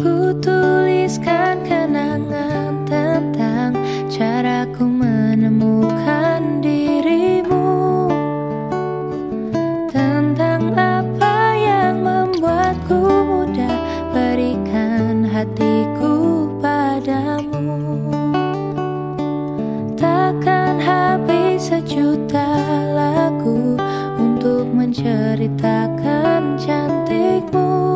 Ku tuliskan kenangan tentang caraku menemukan dirimu. Tentang apa yang membuatku mudah berikan hatiku padamu. Takkan habis sejuta lagu untuk menceritakan cantikmu.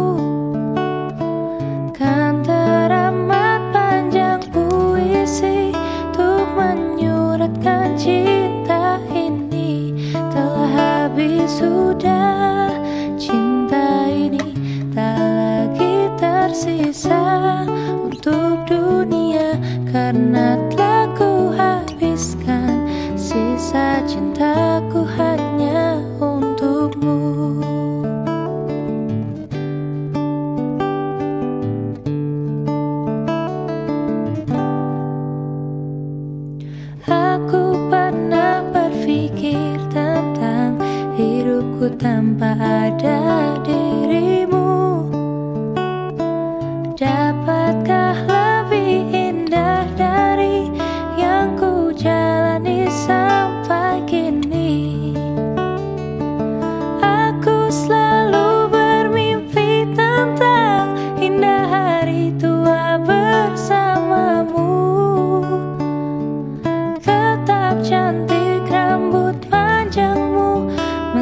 surat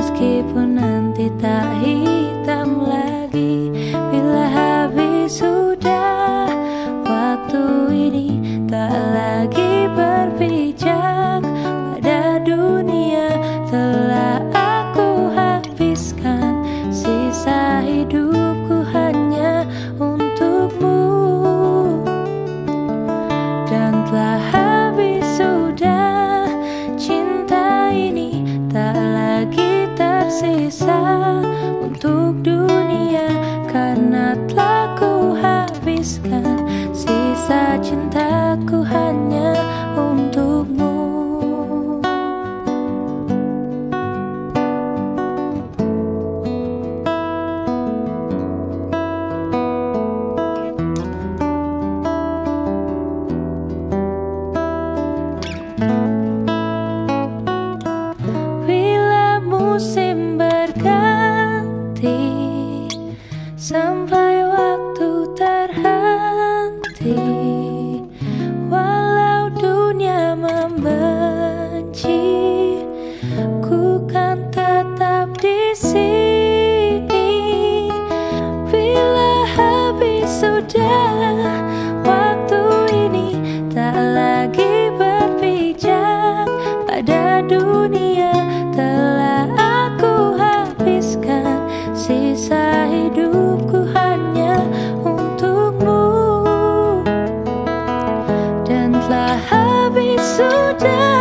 Meskipun nanti tak tersisa untuk dunia karena telah ku habiskan sisa cintaku. telah habis sudah